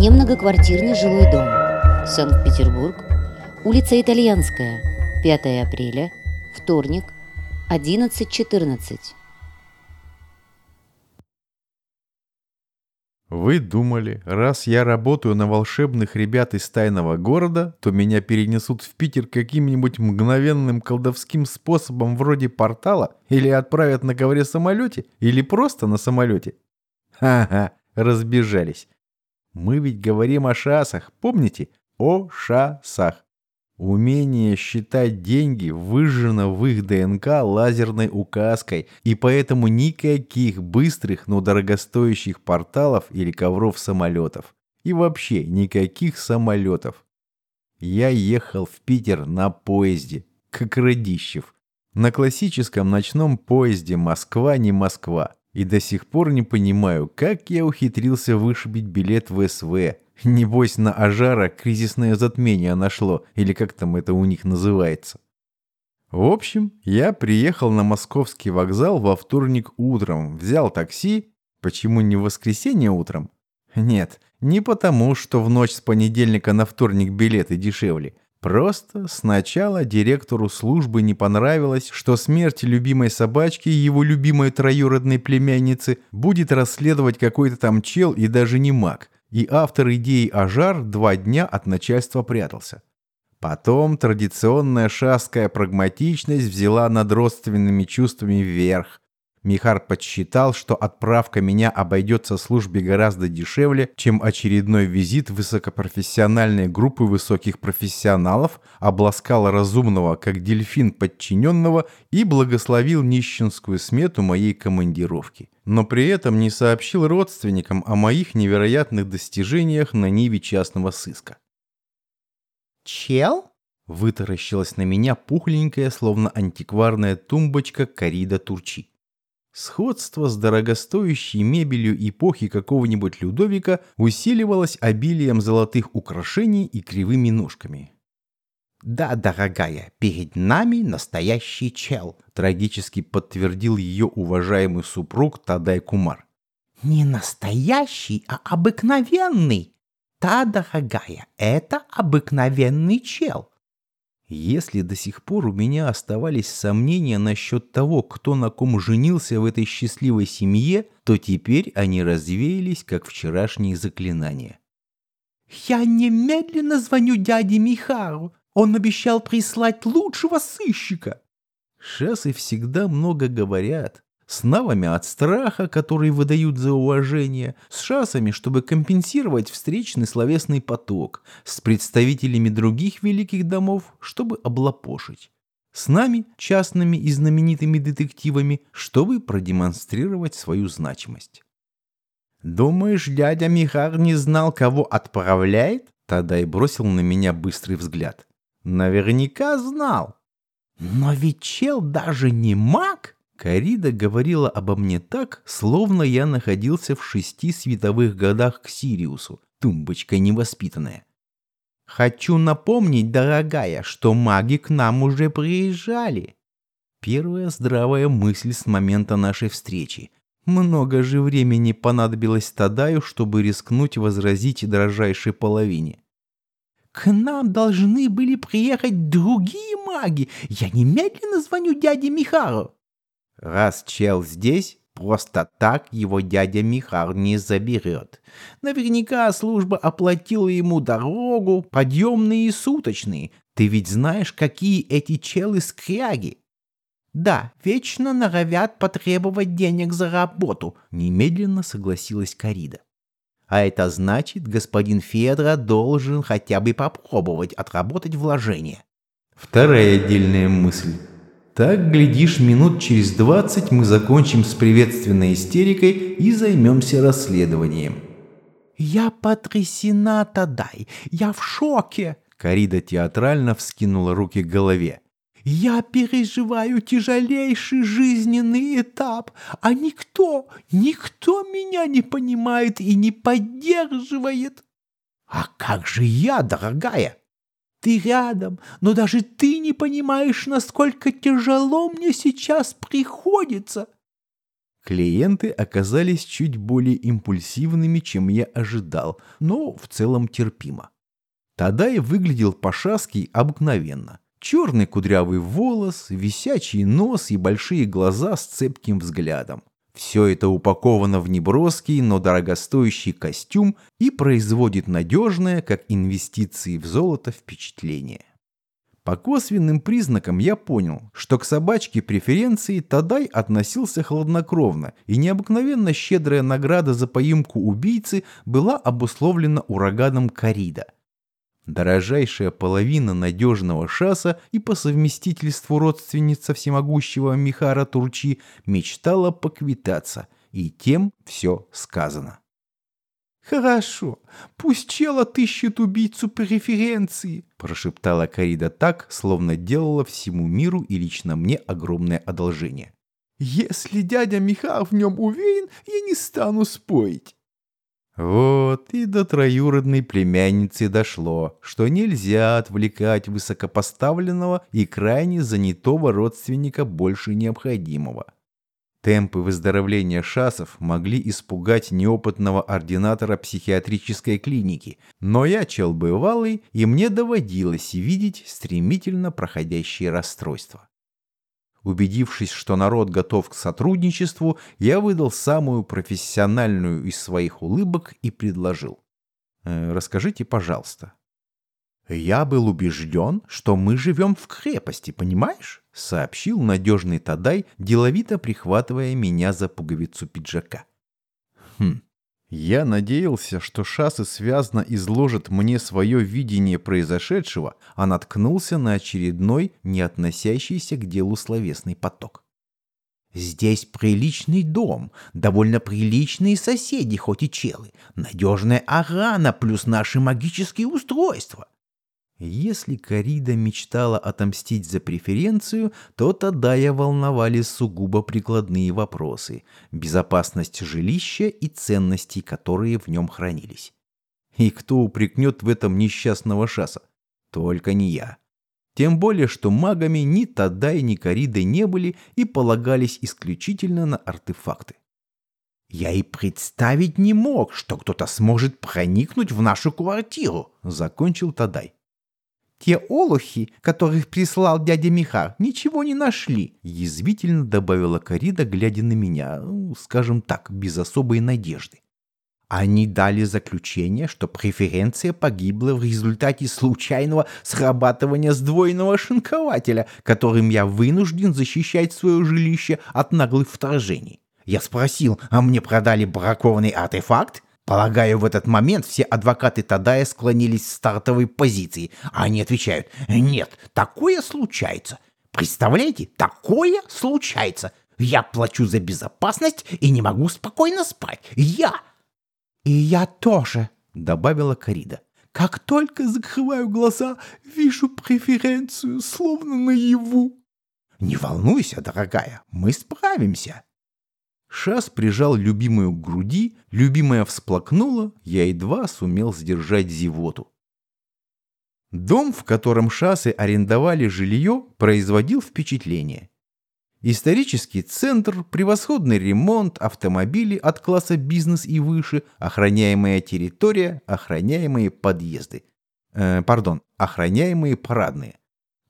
Немногоквартирный жилой дом. Санкт-Петербург. Улица Итальянская. 5 апреля. Вторник. 11.14. Вы думали, раз я работаю на волшебных ребят из тайного города, то меня перенесут в Питер каким-нибудь мгновенным колдовским способом вроде портала, или отправят на ковре-самолете, или просто на самолете? Ха-ха, разбежались. Мы ведь говорим о шасах, помните? О шасах. Умение считать деньги выжжено в их ДНК лазерной указкой, и поэтому никаких быстрых, но дорогостоящих порталов или ковров-самолетов. И вообще никаких самолетов. Я ехал в Питер на поезде, как Радищев. На классическом ночном поезде «Москва, не Москва». И до сих пор не понимаю, как я ухитрился вышибить билет в СВ, Небось, на Ажара кризисное затмение нашло, или как там это у них называется. В общем, я приехал на московский вокзал во вторник утром, взял такси. Почему не в воскресенье утром? Нет, не потому, что в ночь с понедельника на вторник билеты дешевле. Просто сначала директору службы не понравилось, что смерть любимой собачки и его любимой троюродной племянницы будет расследовать какой-то там чел и даже не маг – и автор идеи Ажар два дня от начальства прятался. Потом традиционная шасская прагматичность взяла над родственными чувствами вверх. Михар подсчитал, что отправка меня обойдется службе гораздо дешевле, чем очередной визит высокопрофессиональной группы высоких профессионалов, обласкал разумного, как дельфин подчиненного, и благословил нищенскую смету моей командировки. Но при этом не сообщил родственникам о моих невероятных достижениях на ниве частного сыска. «Чел?» — вытаращилась на меня пухленькая, словно антикварная тумбочка Карида Турчи. Сходство с дорогостоящей мебелью эпохи какого-нибудь Людовика усиливалось обилием золотых украшений и кривыми ножками. «Да, дорогая, перед нами настоящий чел», — трагически подтвердил ее уважаемый супруг Тадай Кумар. «Не настоящий, а обыкновенный. Та, дорогая, это обыкновенный чел. Если до сих пор у меня оставались сомнения насчет того, кто на ком женился в этой счастливой семье, то теперь они развеялись, как вчерашние заклинания. «Я немедленно звоню дяде Михару. Он обещал прислать лучшего сыщика». Шассы всегда много говорят с навами от страха, которые выдают за уважение, с шасами, чтобы компенсировать встречный словесный поток, с представителями других великих домов, чтобы облапошить. С нами, частными и знаменитыми детективами, чтобы продемонстрировать свою значимость. «Думаешь, дядя Михар не знал, кого отправляет?» Тогда и бросил на меня быстрый взгляд. «Наверняка знал. Но ведь чел даже не маг!» Карида говорила обо мне так, словно я находился в шести световых годах к Сириусу, тумбочка невоспитанная. «Хочу напомнить, дорогая, что маги к нам уже приезжали». Первая здравая мысль с момента нашей встречи. Много же времени понадобилось Тадаю, чтобы рискнуть возразить дрожайшей половине. «К нам должны были приехать другие маги. Я немедленно звоню дяде Михару». Раз чел здесь, просто так его дядя Михар не заберет. Наверняка служба оплатила ему дорогу, подъемные и суточные. Ты ведь знаешь, какие эти челы скряги. Да, вечно норовят потребовать денег за работу, немедленно согласилась Карида. А это значит, господин Федора должен хотя бы попробовать отработать вложение. Вторая отдельная мысль. Так, глядишь, минут через двадцать мы закончим с приветственной истерикой и займемся расследованием. «Я потрясена, Тадай! Я в шоке!» Карида театрально вскинула руки к голове. «Я переживаю тяжелейший жизненный этап, а никто, никто меня не понимает и не поддерживает!» «А как же я, дорогая?» Ты рядом, но даже ты не понимаешь, насколько тяжело мне сейчас приходится. Клиенты оказались чуть более импульсивными, чем я ожидал, но в целом терпимо. Тадай выглядел по-шаски обыкновенно. Черный кудрявый волос, висячий нос и большие глаза с цепким взглядом. Все это упаковано в неброский, но дорогостоящий костюм и производит надежное, как инвестиции в золото, впечатление. По косвенным признакам я понял, что к собачке преференции Тадай относился хладнокровно, и необыкновенно щедрая награда за поимку убийцы была обусловлена ураганом Карида. Дорожайшая половина надежного шаса и по совместительству родственница всемогущего Михара Турчи мечтала поквитаться, и тем все сказано. «Хорошо, пусть чел отыщет убийцу преференции», прошептала Карида так, словно делала всему миру и лично мне огромное одолжение. «Если дядя Михар в нем уверен, я не стану спорить». Вот и до троюродной племянницы дошло, что нельзя отвлекать высокопоставленного и крайне занятого родственника больше необходимого. Темпы выздоровления шасов могли испугать неопытного ординатора психиатрической клиники, но я чел бывалый, и мне доводилось видеть стремительно проходящие расстройства. Убедившись, что народ готов к сотрудничеству, я выдал самую профессиональную из своих улыбок и предложил. «Э, «Расскажите, пожалуйста». «Я был убежден, что мы живем в крепости, понимаешь?» — сообщил надежный Тадай, деловито прихватывая меня за пуговицу пиджака. «Хм, я надеялся, что Шасы связно изложит мне свое видение произошедшего, а наткнулся на очередной, не относящийся к делу словесный поток. Здесь приличный дом, довольно приличные соседи, хоть и челы, надежная охрана плюс наши магические устройства. Если Карида мечтала отомстить за преференцию, то Тадая волновали сугубо прикладные вопросы – безопасность жилища и ценностей, которые в нем хранились. И кто упрекнет в этом несчастного шаса? Только не я. Тем более, что магами ни Тадай, ни Карида не были и полагались исключительно на артефакты. «Я и представить не мог, что кто-то сможет проникнуть в нашу квартиру», — закончил Тадай. Те олухи, которых прислал дядя Михар, ничего не нашли, язвительно добавила Карида, глядя на меня, ну, скажем так, без особой надежды. Они дали заключение, что преференция погибла в результате случайного срабатывания сдвоенного шинкователя, которым я вынужден защищать свое жилище от наглых вторжений. Я спросил, а мне продали бракованный артефакт? Полагаю, в этот момент все адвокаты Тадая склонились в стартовой позиции, а они отвечают «Нет, такое случается». Представляете, такое случается. Я плачу за безопасность и не могу спокойно спать. Я! И я тоже, добавила Карида. Как только закрываю глаза, вижу преференцию, словно наяву. Не волнуйся, дорогая, мы справимся. Шас прижал любимую к груди, любимая всплакнула, я едва сумел сдержать зевоту. Дом, в котором Шасы арендовали жилье, производил впечатление. Исторический центр, превосходный ремонт, автомобили от класса бизнес и выше, охраняемая территория, охраняемые подъезды. Э, пардон, охраняемые парадные.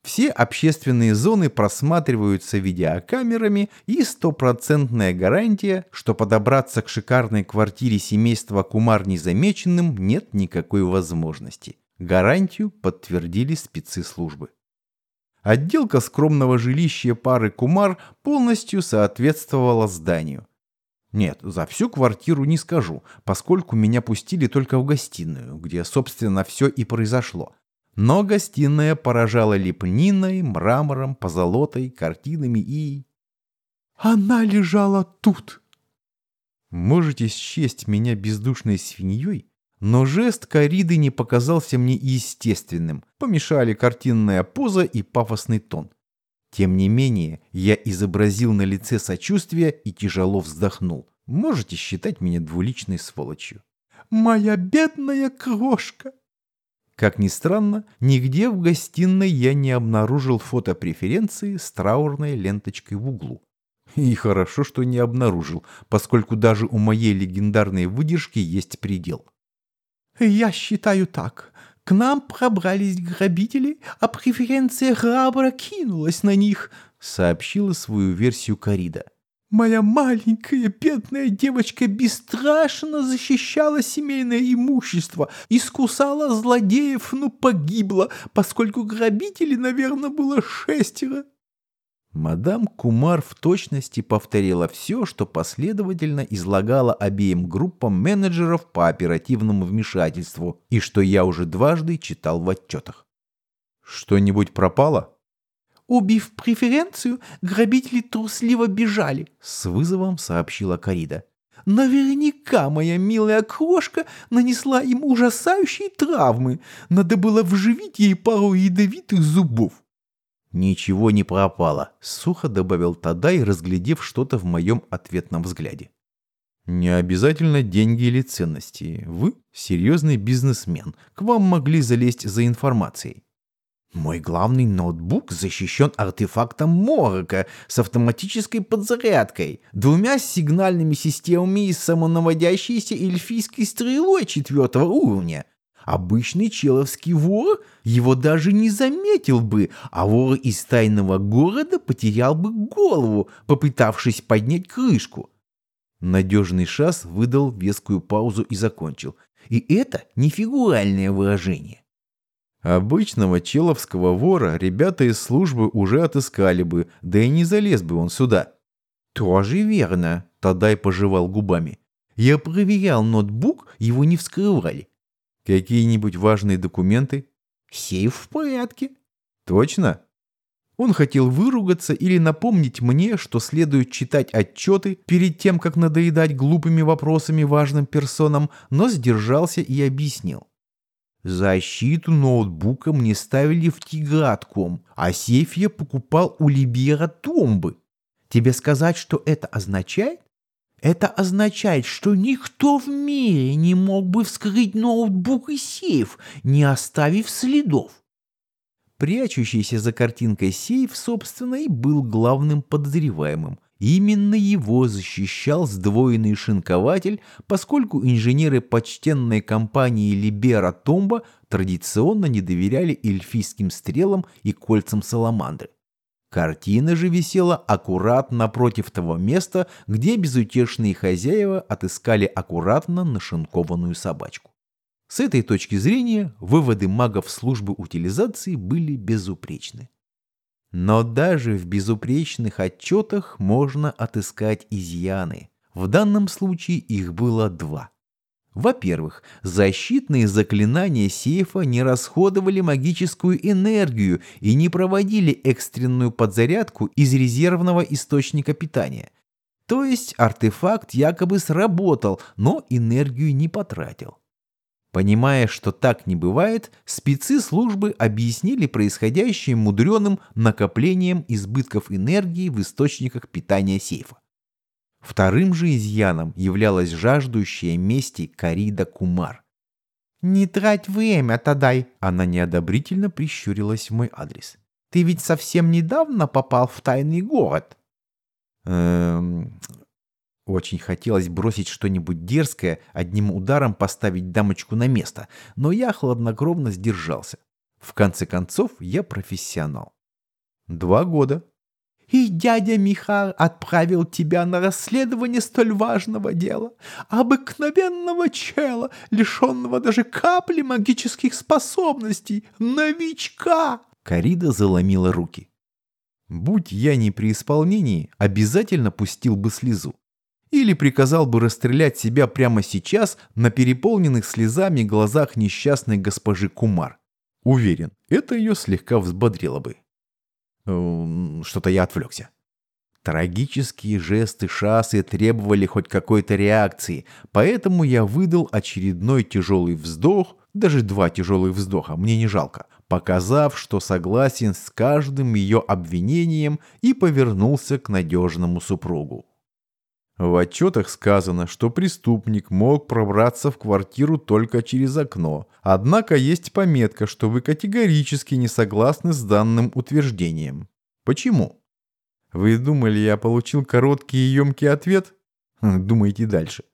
Все общественные зоны просматриваются видеокамерами и стопроцентная гарантия, что подобраться к шикарной квартире семейства Кумар незамеченным нет никакой возможности. Гарантию подтвердили спецы службы. Отделка скромного жилища пары Кумар полностью соответствовала зданию. Нет, за всю квартиру не скажу, поскольку меня пустили только в гостиную, где, собственно, все и произошло – но гостиная поражала лепниной, мрамором, позолотой, картинами и... Она лежала тут. Можете счесть меня бездушной свиньей, но жест кориды не показался мне естественным. Помешали картинная поза и пафосный тон. Тем не менее, я изобразил на лице сочувствие и тяжело вздохнул. Можете считать меня двуличной сволочью. «Моя бедная крошка!» Как ни странно, нигде в гостиной я не обнаружил фотопреференции с траурной ленточкой в углу. И хорошо, что не обнаружил, поскольку даже у моей легендарной выдержки есть предел. «Я считаю так. К нам пробрались грабители, а преференция Грабра кинулась на них», — сообщила свою версию Карида. «Моя маленькая бедная девочка бесстрашно защищала семейное имущество, искусала злодеев, но погибла, поскольку грабителей, наверное, было шестеро». Мадам Кумар в точности повторила все, что последовательно излагала обеим группам менеджеров по оперативному вмешательству и что я уже дважды читал в отчетах. Что-нибудь пропало? Убив преференцию, грабители трусливо бежали, с вызовом сообщила Карида. Наверняка моя милая крошка нанесла им ужасающие травмы. Надо было вживить ей пару ядовитых зубов. «Ничего не пропало», — сухо добавил Тадай, разглядев что-то в моем ответном взгляде. «Не обязательно деньги или ценности. Вы серьезный бизнесмен. К вам могли залезть за информацией». «Мой главный ноутбук защищен артефактом Морока с автоматической подзарядкой, двумя сигнальными системами и самонаводящейся эльфийской стрелой четвертого уровня, Обычный человский вор его даже не заметил бы, а вор из тайного города потерял бы голову, попытавшись поднять крышку. Надежный шас выдал вескую паузу и закончил. И это не фигуральное выражение. Обычного человского вора ребята из службы уже отыскали бы, да и не залез бы он сюда. Тоже верно, Тадай пожевал губами. Я проверял ноутбук, его не вскрывали. Какие-нибудь важные документы? Сейф в порядке. Точно? Он хотел выругаться или напомнить мне, что следует читать отчеты перед тем, как надоедать глупыми вопросами важным персонам, но сдержался и объяснил. Защиту ноутбука мне ставили в Тигратком, а сейф я покупал у Либера Томбы. Тебе сказать, что это означает? Это означает, что никто в мире не мог бы вскрыть ноутбук и сейф, не оставив следов. Прячущийся за картинкой сейф, собственно, и был главным подозреваемым. Именно его защищал сдвоенный шинкователь, поскольку инженеры почтенной компании Либера Томба традиционно не доверяли эльфийским стрелам и кольцам саламандры. Картина же висела аккурат напротив того места, где безутешные хозяева отыскали аккуратно нашинкованную собачку. С этой точки зрения выводы магов службы утилизации были безупречны. Но даже в безупречных отчетах можно отыскать изъяны. В данном случае их было два. Во-первых, защитные заклинания сейфа не расходовали магическую энергию и не проводили экстренную подзарядку из резервного источника питания. То есть артефакт якобы сработал, но энергию не потратил. Понимая, что так не бывает, спецы службы объяснили происходящее мудреным накоплением избытков энергии в источниках питания сейфа. Вторым же изъяном являлась жаждущая мести Карида Кумар. «Не трать время, Тадай!» Она неодобрительно прищурилась в мой адрес. «Ты ведь совсем недавно попал в тайный город!» Эм... Очень хотелось бросить что-нибудь дерзкое, одним ударом поставить дамочку на место, но я хладнокровно сдержался. В конце концов, я профессионал. Два года и дядя Михар отправил тебя на расследование столь важного дела. Обыкновенного чела, лишенного даже капли магических способностей. Новичка!» Карида заломила руки. Будь я не при исполнении, обязательно пустил бы слезу. Или приказал бы расстрелять себя прямо сейчас на переполненных слезами глазах несчастной госпожи Кумар. Уверен, это ее слегка взбодрило бы. Эм, что-то я отвлекся. Трагические жесты шассы требовали хоть какой-то реакции, поэтому я выдал очередной тяжелый вздох, даже два тяжелых вздоха, мне не жалко, показав, что согласен с каждым ее обвинением и повернулся к надежному супругу. В отчетах сказано, что преступник мог пробраться в квартиру только через окно. Однако есть пометка, что вы категорически не согласны с данным утверждением. Почему? Вы думали, я получил короткий и емкий ответ? Хм, думайте дальше.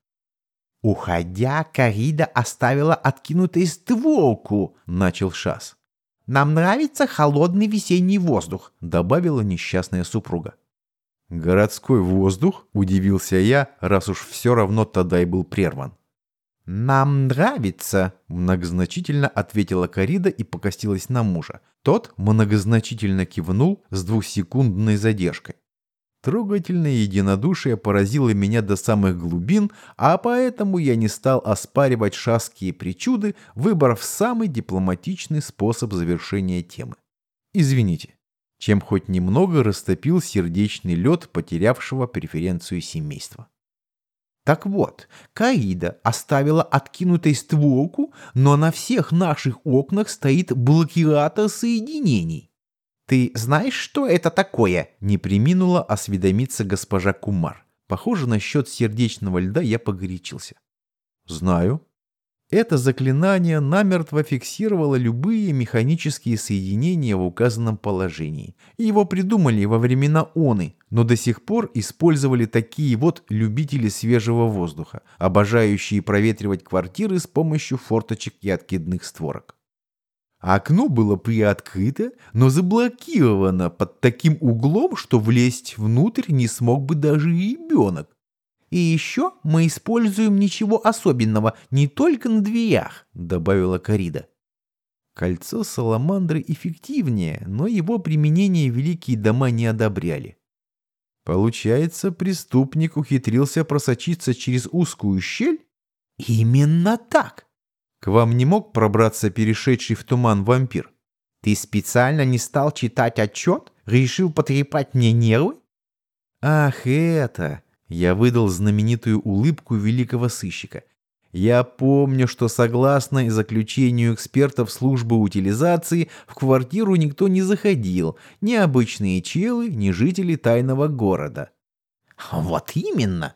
«Уходя, Карида оставила откинутой стволку», — начал Шас. «Нам нравится холодный весенний воздух», — добавила несчастная супруга. «Городской воздух?» — удивился я, раз уж все равно тогда и был прерван. «Нам нравится», — многозначительно ответила Карида и покостилась на мужа. Тот многозначительно кивнул с двухсекундной задержкой. Трогательное единодушие поразило меня до самых глубин, а поэтому я не стал оспаривать шаские причуды, выбрав самый дипломатичный способ завершения темы. Извините, чем хоть немного растопил сердечный лед потерявшего преференцию семейства. Так вот, Каида оставила откинутой стволку, но на всех наших окнах стоит блокиратор соединений. «Ты знаешь, что это такое?» — не приминула осведомиться госпожа Кумар. Похоже, насчет сердечного льда я погорячился. «Знаю». Это заклинание намертво фиксировало любые механические соединения в указанном положении. Его придумали во времена Оны, но до сих пор использовали такие вот любители свежего воздуха, обожающие проветривать квартиры с помощью форточек и откидных створок. Окно было приоткрыто, но заблокировано под таким углом, что влезть внутрь не смог бы даже ребенок. «И еще мы используем ничего особенного не только на дверях», — добавила Карида. Кольцо саламандры эффективнее, но его применение великие дома не одобряли. Получается, преступник ухитрился просочиться через узкую щель? Именно так. К вам не мог пробраться перешедший в туман вампир? Ты специально не стал читать отчет? Решил потрепать мне нервы? Ах, это... Я выдал знаменитую улыбку великого сыщика. Я помню, что согласно заключению экспертов службы утилизации, в квартиру никто не заходил, ни обычные челы, ни жители тайного города. Вот именно.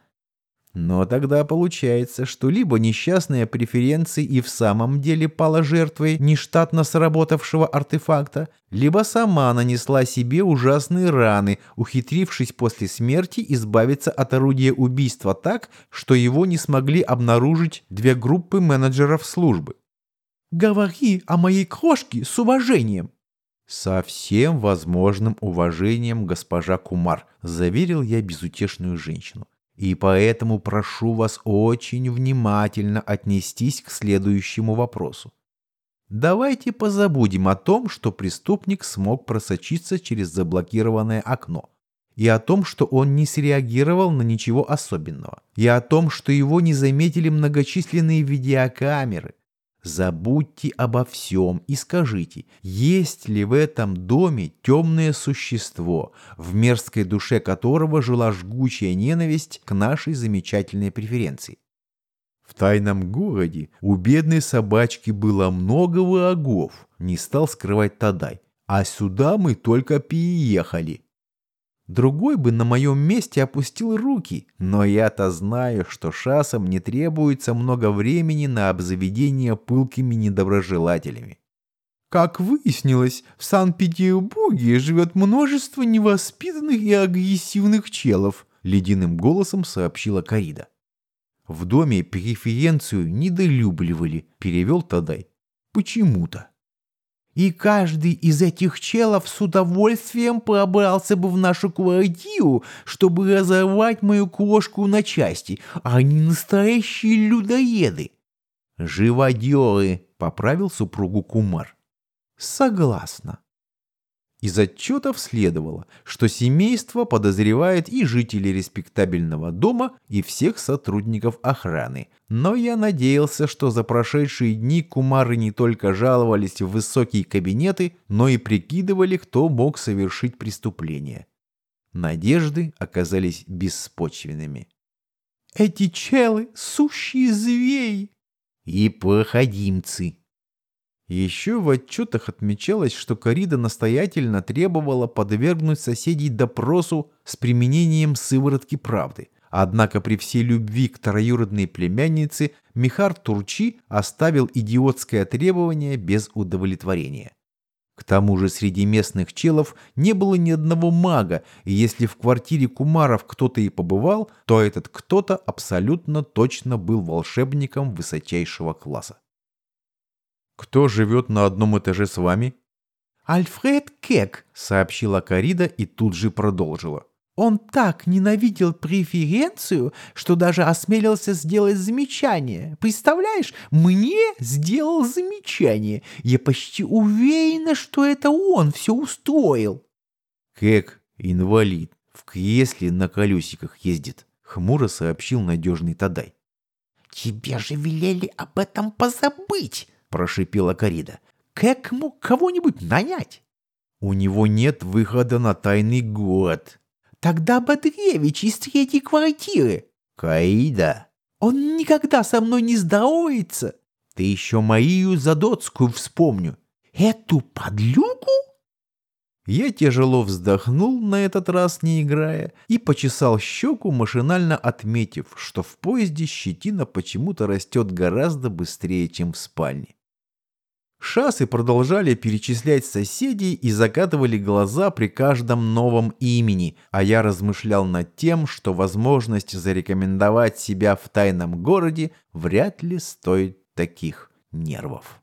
Но тогда получается, что либо несчастная преференция и в самом деле пала жертвой нештатно сработавшего артефакта, либо сама нанесла себе ужасные раны, ухитрившись после смерти избавиться от орудия убийства так, что его не смогли обнаружить две группы менеджеров службы. «Говори о моей крошке с уважением!» «Со всем возможным уважением, госпожа Кумар», — заверил я безутешную женщину. И поэтому прошу вас очень внимательно отнестись к следующему вопросу. Давайте позабудем о том, что преступник смог просочиться через заблокированное окно, и о том, что он не среагировал на ничего особенного, и о том, что его не заметили многочисленные видеокамеры, Забудьте обо всем и скажите, есть ли в этом доме темное существо, в мерзкой душе которого жила жгучая ненависть к нашей замечательной преференции. В тайном городе у бедной собачки было много врагов, не стал скрывать Тадай, а сюда мы только переехали. Другой бы на моем месте опустил руки, но я-то знаю, что шасам не требуется много времени на обзаведение пылкими недоброжелателями. Как выяснилось, в Санкт-Петербурге живет множество невоспитанных и агрессивных челов, ледяным голосом сообщила Карида. В доме преференцию недолюбливали, перевел Тадай. Почему-то. И каждый из этих челов с удовольствием пробрался бы в нашу квартиру, чтобы разорвать мою кошку на части, а они настоящие людоеды. «Живодеры», — поправил супругу Кумар. «Согласна». Из отчетов следовало, что семейство подозревает и жителей респектабельного дома, и всех сотрудников охраны. Но я надеялся, что за прошедшие дни кумары не только жаловались в высокие кабинеты, но и прикидывали, кто мог совершить преступление. Надежды оказались беспочвенными. «Эти челы — сущие звери!» «И проходимцы!» Еще в отчетах отмечалось, что Корида настоятельно требовала подвергнуть соседей допросу с применением сыворотки правды. Однако при всей любви к троюродной племяннице Михар Турчи оставил идиотское требование без удовлетворения. К тому же среди местных челов не было ни одного мага, и если в квартире Кумаров кто-то и побывал, то этот кто-то абсолютно точно был волшебником высочайшего класса. «Кто живет на одном этаже с вами?» «Альфред Кек», — сообщила Карида и тут же продолжила. Он так ненавидел преференцию, что даже осмелился сделать замечание. Представляешь, мне сделал замечание. Я почти уверена, что это он все устроил. Кек, инвалид, в кресле на колесиках ездит, хмуро сообщил надежный Тадай. «Тебе же велели об этом позабыть!» – прошипела Карида. «Как мог кого-нибудь нанять?» «У него нет выхода на тайный город», Тогда Бодревич из третьей квартиры. Каида. Он никогда со мной не здоровается. Ты еще Марию Задоцкую вспомню. Эту подлюку? Я тяжело вздохнул, на этот раз не играя, и почесал щеку, машинально отметив, что в поезде щетина почему-то растет гораздо быстрее, чем в спальне. Шасы продолжали перечислять соседей и закатывали глаза при каждом новом имени, а я размышлял над тем, что возможность зарекомендовать себя в тайном городе вряд ли стоит таких нервов.